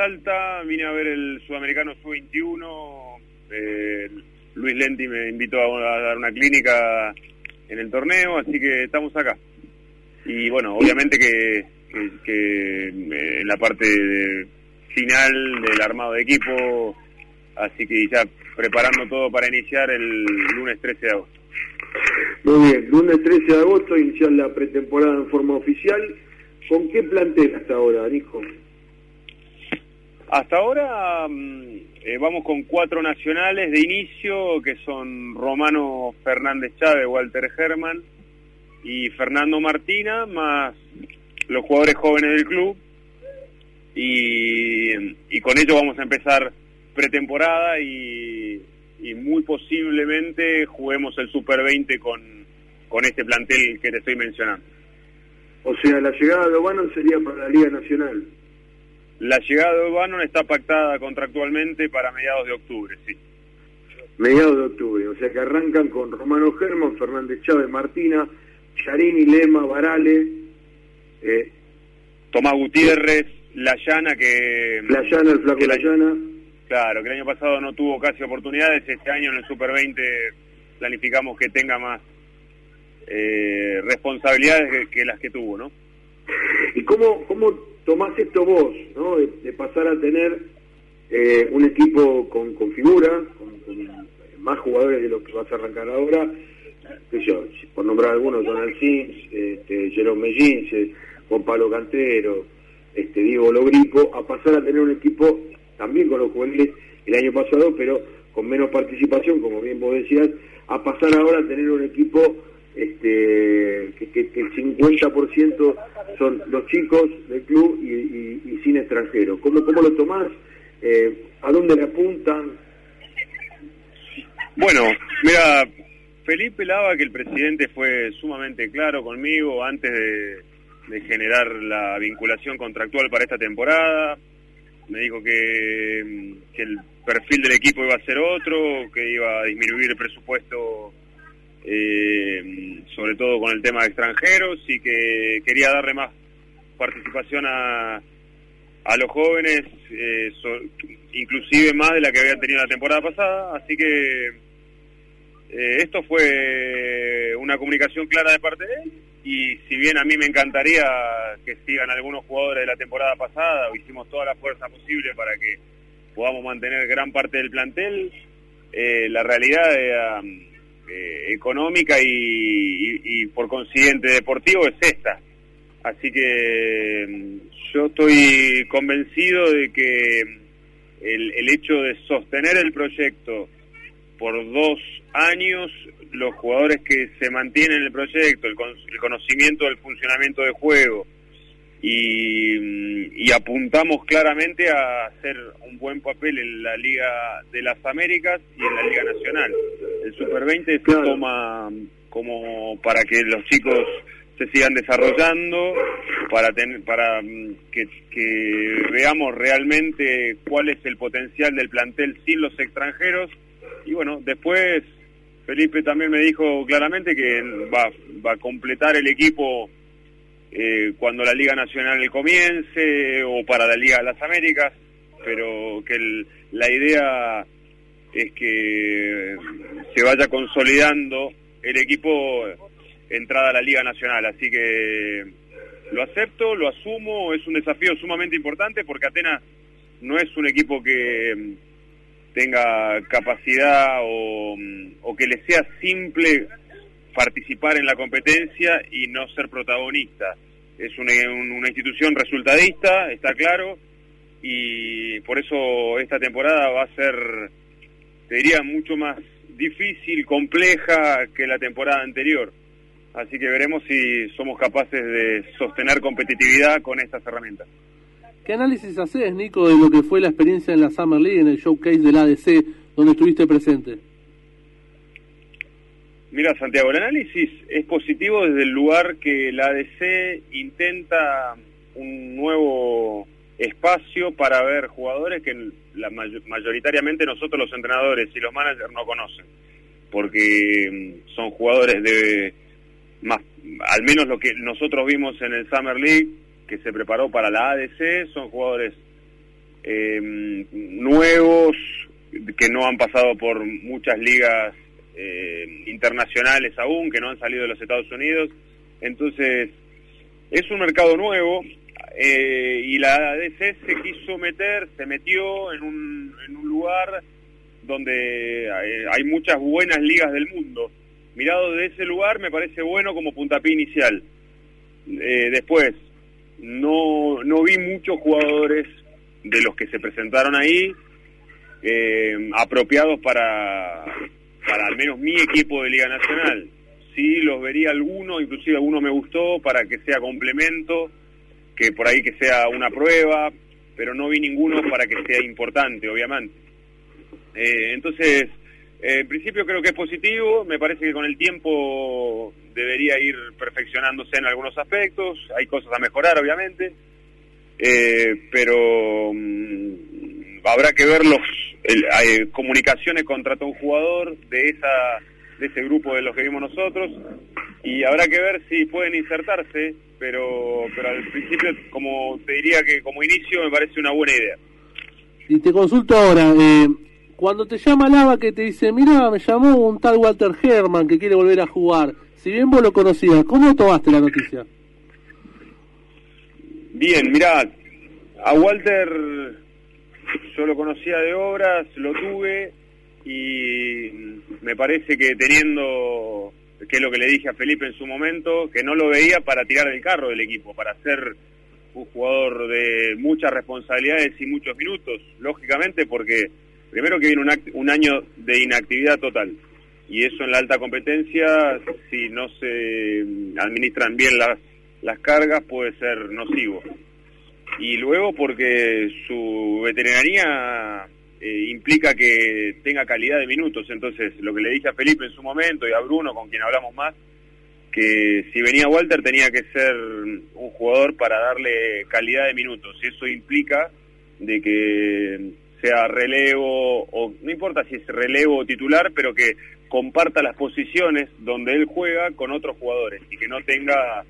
Salta, vine a ver el Sudamericano Sub-21, eh, Luis Lenti me invitó a, dar una clínica en el torneo, así que estamos acá. Y bueno, obviamente que, que, eh, en la parte final del armado de equipo, así que ya preparando todo para iniciar el lunes 13 de agosto. Muy bien, lunes 13 de agosto iniciar la pretemporada en forma oficial. ¿Con qué plantel hasta ahora, Nico? Hasta ahora mm, eh, vamos con cuatro nacionales de inicio, que son Romano Fernández Chávez, Walter Herman y Fernando Martina, más los jugadores jóvenes del club. Y, con ello vamos a empezar pretemporada y, muy posiblemente juguemos el Super 20 con, con este plantel que te estoy mencionando. O sea, la llegada de O'Bannon sería para la Liga Nacional. La llegada de O'Bannon está pactada contractualmente para mediados de octubre, sí. Mediados de octubre, o sea que arrancan con Romano Germán, Fernández Chávez, Martina, Charini, Lema, Varale. Eh, Tomás Gutiérrez, La Llana, que... La Llana, el flaco La Llana Claro, que el año pasado no tuvo casi oportunidades, este año en el Super 20 planificamos que tenga más eh, responsabilidades que, las que tuvo, ¿no? ¿Y cómo, cómo tomás esto vos, ¿no? De, pasar a tener eh, un equipo con, con figuras, con, más jugadores de lo que vas a arrancar ahora, yo, por nombrar algunos, Donald Sims, este, Jerome Mellín, Juan Pablo Cantero, este, Diego Logripo, a pasar a tener un equipo también con los juveniles el año pasado, pero con menos participación, como bien vos decías, a pasar ahora a tener un equipo este, que, el 50% son los chicos del club y, sin extranjeros. ¿Cómo, ¿Cómo lo tomás? Eh, ¿A dónde le apuntan? Bueno, mira, Felipe Lava, que el presidente fue sumamente claro conmigo antes de generar la vinculación contractual para esta temporada me dijo que, que, el perfil del equipo iba a ser otro, que iba a disminuir el presupuesto, eh, sobre todo con el tema de extranjeros, y que quería darle más participación a, a los jóvenes, eh, inclusive más de la que habían tenido la temporada pasada, así que eh, esto fue una comunicación clara de parte de él y si bien a mí me encantaría que sigan algunos jugadores de la temporada pasada, hicimos toda la fuerza posible para que podamos mantener gran parte del plantel, eh, la realidad eh, eh, económica y, por consiguiente deportivo es esta. Así que mm, yo estoy convencido de que el, el hecho de sostener el proyecto por dos años los jugadores que se mantienen en el proyecto, el, conocimiento del funcionamiento de juego y, y, apuntamos claramente a hacer un buen papel en la Liga de las Américas y en la Liga Nacional. El Super 20 se toma como para que los chicos se sigan desarrollando, para, para mm, que, que veamos realmente cuál es el potencial del plantel sin los extranjeros y bueno, después Felipe también me dijo claramente que va, va a completar el equipo eh, cuando la Liga Nacional comience o para la Liga de las Américas, pero que la idea es que se vaya consolidando el equipo entrada a la Liga Nacional. Así que lo acepto, lo asumo, es un desafío sumamente importante porque Atenas no es un equipo que tenga capacidad o, que le sea simple participar en la competencia y no ser protagonista. Es una, una institución resultadista, está claro, y por eso esta temporada va a ser, te diría, mucho más difícil, compleja que la temporada anterior. Así que veremos si somos capaces de sostener competitividad con estas herramientas. ¿Qué análisis haces, Nico, de lo que fue la experiencia en la Summer League, en el showcase del ADC, donde estuviste presente? Mira, Santiago, el análisis es positivo desde el lugar que la ADC intenta un nuevo espacio para ver jugadores que la mayoritariamente nosotros los entrenadores y los managers no conocen, porque mm, son jugadores de más, al menos lo que nosotros vimos en el Summer League, que se preparó para la ADC, son jugadores eh, nuevos que no han pasado por muchas ligas eh, internacionales aún, que no han salido de los Estados Unidos. Entonces, es un mercado nuevo eh, y la ADC se quiso meter, se metió en un, en un lugar donde hay muchas buenas ligas del mundo. Mirado de ese lugar me parece bueno como puntapié inicial. después, no, no vi muchos jugadores de los que se presentaron ahí eh, apropiados para, para al menos mi equipo de Liga Nacional. Sí, los vería alguno, inclusive alguno me gustó para que sea complemento, que por ahí que sea una prueba, pero no vi ninguno para que sea importante, obviamente. Eh, entonces, en principio creo que es positivo, me parece que con el tiempo debería ir perfeccionándose en algunos aspectos, hay cosas a mejorar, obviamente eh, pero mm, habrá que ver los hay comunicaciones contrató un jugador de esa de ese grupo de los que vimos nosotros y habrá que ver si pueden insertarse pero pero al principio como te diría que como inicio me parece una buena idea y te consulto ahora eh, cuando te llama Lava que te dice mira me llamó un tal Walter Herman que quiere volver a jugar si bien vos lo conocías ¿cómo tomaste la noticia? Bien, mirá, a Walter yo lo conocía de obras, lo tuve y me parece que teniendo, que es lo que le dije a Felipe en su momento, que no lo veía para tirar del carro del equipo, para ser un jugador de muchas responsabilidades y muchos minutos, lógicamente porque primero que viene un, un año de inactividad total y eso en la alta competencia, si no se administran bien las las cargas puede ser nocivo. Y luego porque su veterinaria eh, implica que tenga calidad de minutos. Entonces, lo que le dije a Felipe en su momento y a Bruno, con quien hablamos más, que si venía Walter tenía que ser un jugador para darle calidad de minutos. Y eso implica de que sea relevo, o no importa si es relevo o titular, pero que comparta las posiciones donde él juega con otros jugadores y que no tenga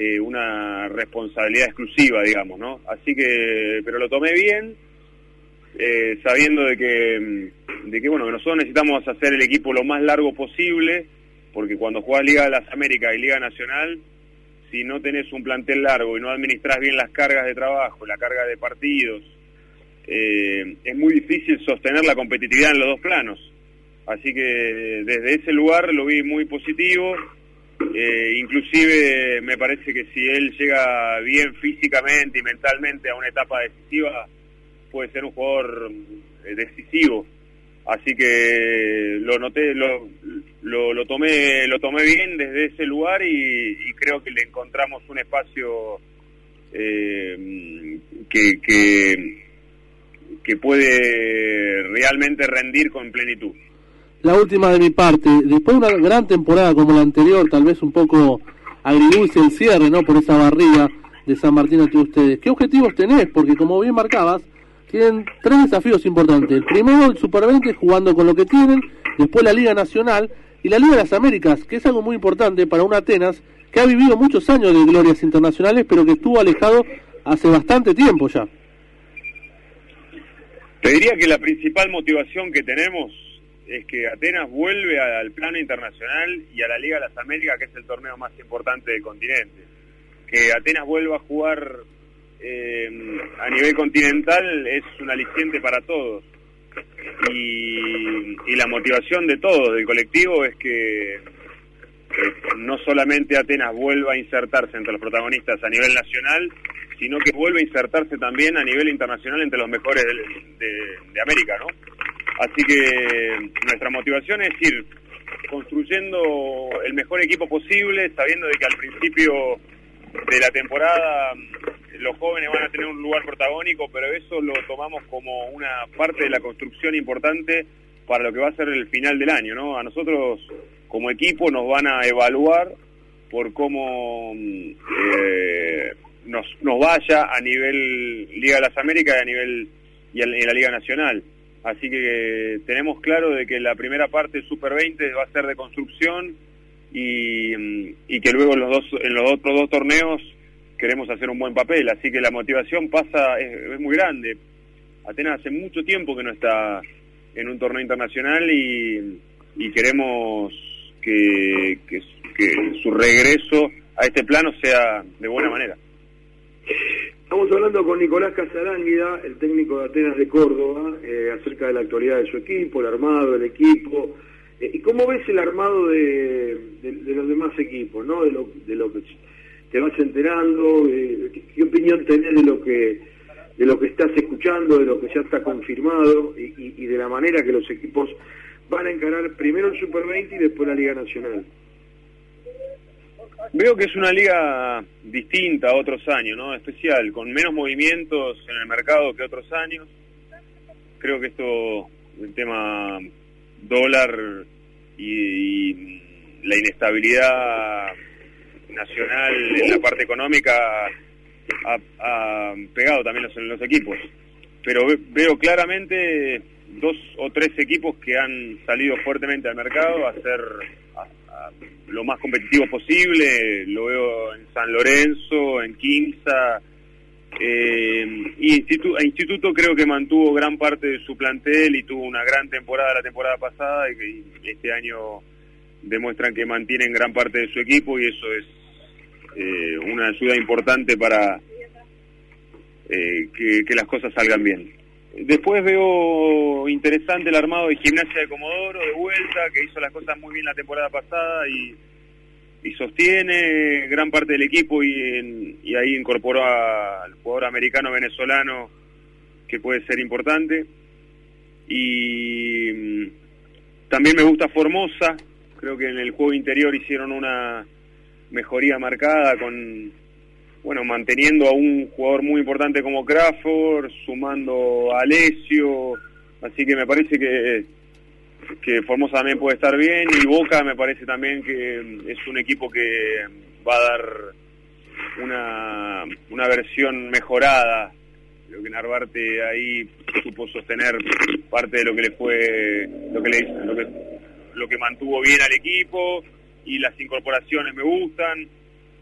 eh, una responsabilidad exclusiva, digamos, ¿no? Así que, pero lo tomé bien, eh, sabiendo de que, mm, de que, bueno, nosotros necesitamos hacer el equipo lo más largo posible, porque cuando jugás Liga de las Américas y Liga Nacional, si no tenés un plantel largo y no administras bien las cargas de trabajo, la carga de partidos, eh, es muy difícil sostener la competitividad en los dos planos. Así que desde ese lugar lo vi muy positivo eh, inclusive me parece que si él llega bien físicamente y mentalmente a una etapa decisiva, puede ser un jugador eh, decisivo. Así que lo noté, lo, lo, tomé, lo tomé bien desde ese lugar y, creo que le encontramos un espacio eh, que, que puede realmente rendir con plenitud la última de mi parte. Después de una gran temporada como la anterior, tal vez un poco agridulce el cierre, ¿no? Por esa barriga de San Martín ante ustedes. ¿Qué objetivos tenés? Porque como bien marcabas, tienen tres desafíos importantes. El primero, el Super 20, jugando con lo que tienen. Después la Liga Nacional y la Liga de las Américas, que es algo muy importante para un Atenas que ha vivido muchos años de glorias internacionales, pero que estuvo alejado hace bastante tiempo ya. Te diría que la principal motivación que tenemos es que Atenas vuelve al plano internacional y a la Liga de las Américas, que es el torneo más importante del continente. Que Atenas vuelva a jugar eh, a nivel continental es un aliciente para todos. Y, la motivación de todos, del colectivo, es que no solamente Atenas vuelva a insertarse entre los protagonistas a nivel nacional, sino que vuelva a insertarse también a nivel internacional entre los mejores de, de América, ¿no? Así que nuestra motivación es ir construyendo el mejor equipo posible, sabiendo de que al principio de la temporada mm, los jóvenes van a tener un lugar protagónico, pero eso lo tomamos como una parte de la construcción importante para lo que va a ser el final del año, ¿no? A nosotros como equipo nos van a evaluar por cómo mm, eh, nos, vaya a nivel Liga de las Américas y a nivel y en la Liga Nacional. Así que tenemos claro de que la primera parte Super 20 va a ser de construcción y, y que luego los, dos, en los otros dos torneos queremos hacer un buen papel. Así que la motivación pasa, es, muy grande. Atenas hace mucho tiempo que no está en un torneo internacional y, queremos que, que, su regreso a este plano sea de buena manera. Estamos hablando con Nicolás Casaránguida, el técnico de Atenas de Córdoba, eh, acerca de la actualidad de su equipo, el armado del equipo. Eh, ¿Y cómo ves el armado de, los demás equipos, no? De lo, de lo que te vas enterando, eh, ¿qué, opinión tenés de lo que de lo que estás escuchando, de lo que ya está confirmado y, de la manera que los equipos van a encarar primero el Super 20 y después la Liga Nacional. Veo que es una liga distinta a otros años, ¿no? Especial, con menos movimientos en el mercado que otros años. Creo que esto, el tema dólar y la inestabilidad nacional en la parte económica ha, pegado también los, los equipos. Pero veo claramente dos o tres equipos que han salido fuertemente al mercado a ser lo más competitivo posible. Lo veo en San Lorenzo, en Quimsa. Eh, Instituto, Instituto creo que mantuvo gran parte de su plantel y tuvo una gran temporada la temporada pasada y, este año demuestran que mantienen gran parte de su equipo y eso es eh, una ayuda importante para eh, que, las cosas salgan bien. Después veo interesante el armado de Gimnasia de Comodoro de vuelta, que hizo las cosas muy bien la temporada pasada y, sostiene gran parte del equipo y, y ahí incorporó al jugador americano venezolano que puede ser importante. Y mm, también me gusta Formosa, creo que en el juego interior hicieron una mejoría marcada con, bueno, manteniendo a un jugador muy importante como Crawford, sumando a Alessio, así que me parece que, que Formosa también puede estar bien y Boca me parece también que es un equipo que va a dar una, una versión mejorada. Creo que Narvarte ahí supo sostener parte de lo que le fue, lo que le, lo que, lo que mantuvo bien al equipo y las incorporaciones me gustan.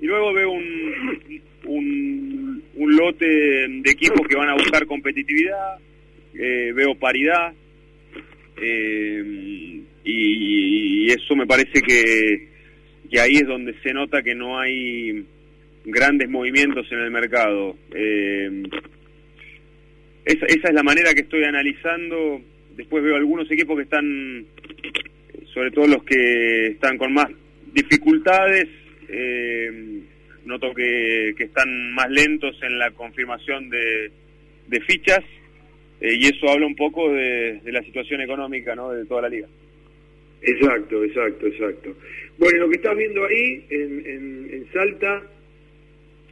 Y luego veo un, un, un lote de equipos que van a buscar competitividad, eh, veo paridad, eh, y, eso me parece que, que ahí es donde se nota que no hay grandes movimientos en el mercado. Eh, esa, esa es la manera que estoy analizando. Después veo algunos equipos que están, sobre todo los que están con más dificultades, eh, noto que, están más lentos en la confirmación de, fichas eh, y eso habla un poco de, la situación económica ¿no? de toda la liga. Exacto, exacto, exacto. Bueno, lo que estás viendo ahí en, en, Salta,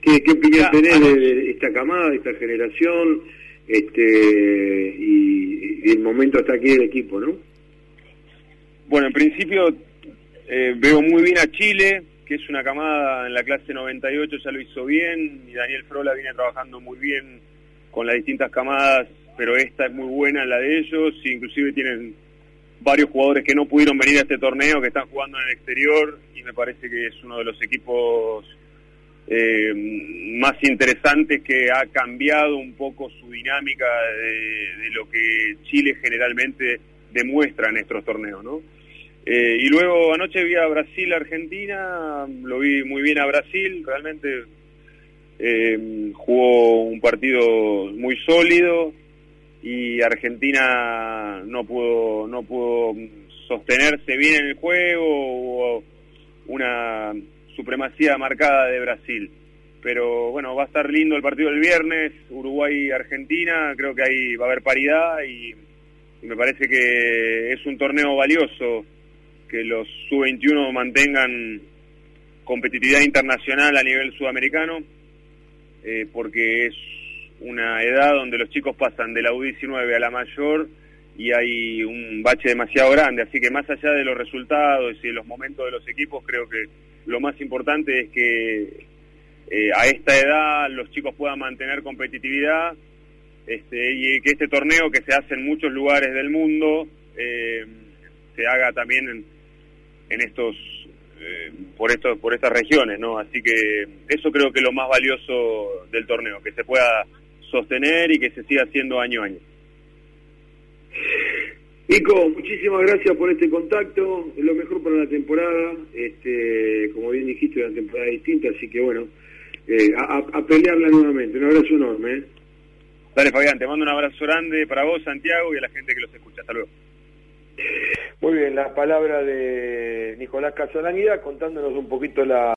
¿qué, qué opinión tenés de, esta camada, de esta generación este y, y el momento hasta aquí del equipo, no? Bueno, en principio eh, veo muy bien a Chile, que es una camada en la clase 98, ya lo hizo bien, y Daniel Frola viene trabajando muy bien con las distintas camadas, pero esta es muy buena la de ellos, inclusive tienen varios jugadores que no pudieron venir a este torneo, que están jugando en el exterior, y me parece que es uno de los equipos eh, más interesantes que ha cambiado un poco su dinámica de, de lo que Chile generalmente demuestra en estos torneos, ¿no? Eh, y luego anoche vi a Brasil-Argentina, lo vi muy bien a Brasil, realmente eh, jugó un partido muy sólido y Argentina no pudo, no pudo sostenerse bien en el juego, hubo una supremacía marcada de Brasil. Pero bueno, va a estar lindo el partido del viernes, Uruguay-Argentina, creo que ahí va a haber paridad y me parece que es un torneo valioso que los sub-21 mantengan competitividad internacional a nivel sudamericano, eh, porque es una edad donde los chicos pasan de la U19 a la mayor y hay un bache demasiado grande, así que más allá de los resultados y de los momentos de los equipos, creo que lo más importante es que eh, a esta edad los chicos puedan mantener competitividad este, y que este torneo que se hace en muchos lugares del mundo eh, se haga también en, en estos eh, por estos por estas regiones no así que eso creo que es lo más valioso del torneo que se pueda sostener y que se siga haciendo año a año Nico, muchísimas gracias por este contacto, es lo mejor para la temporada, este, como bien dijiste, una temporada distinta, así que bueno, eh, a, pelearla nuevamente, un abrazo enorme. ¿eh? Dale Fabián, te mando un abrazo grande para vos, Santiago, y a la gente que los escucha, hasta luego. Muy bien, las palabras de Nicolás Casalanida contándonos un poquito la...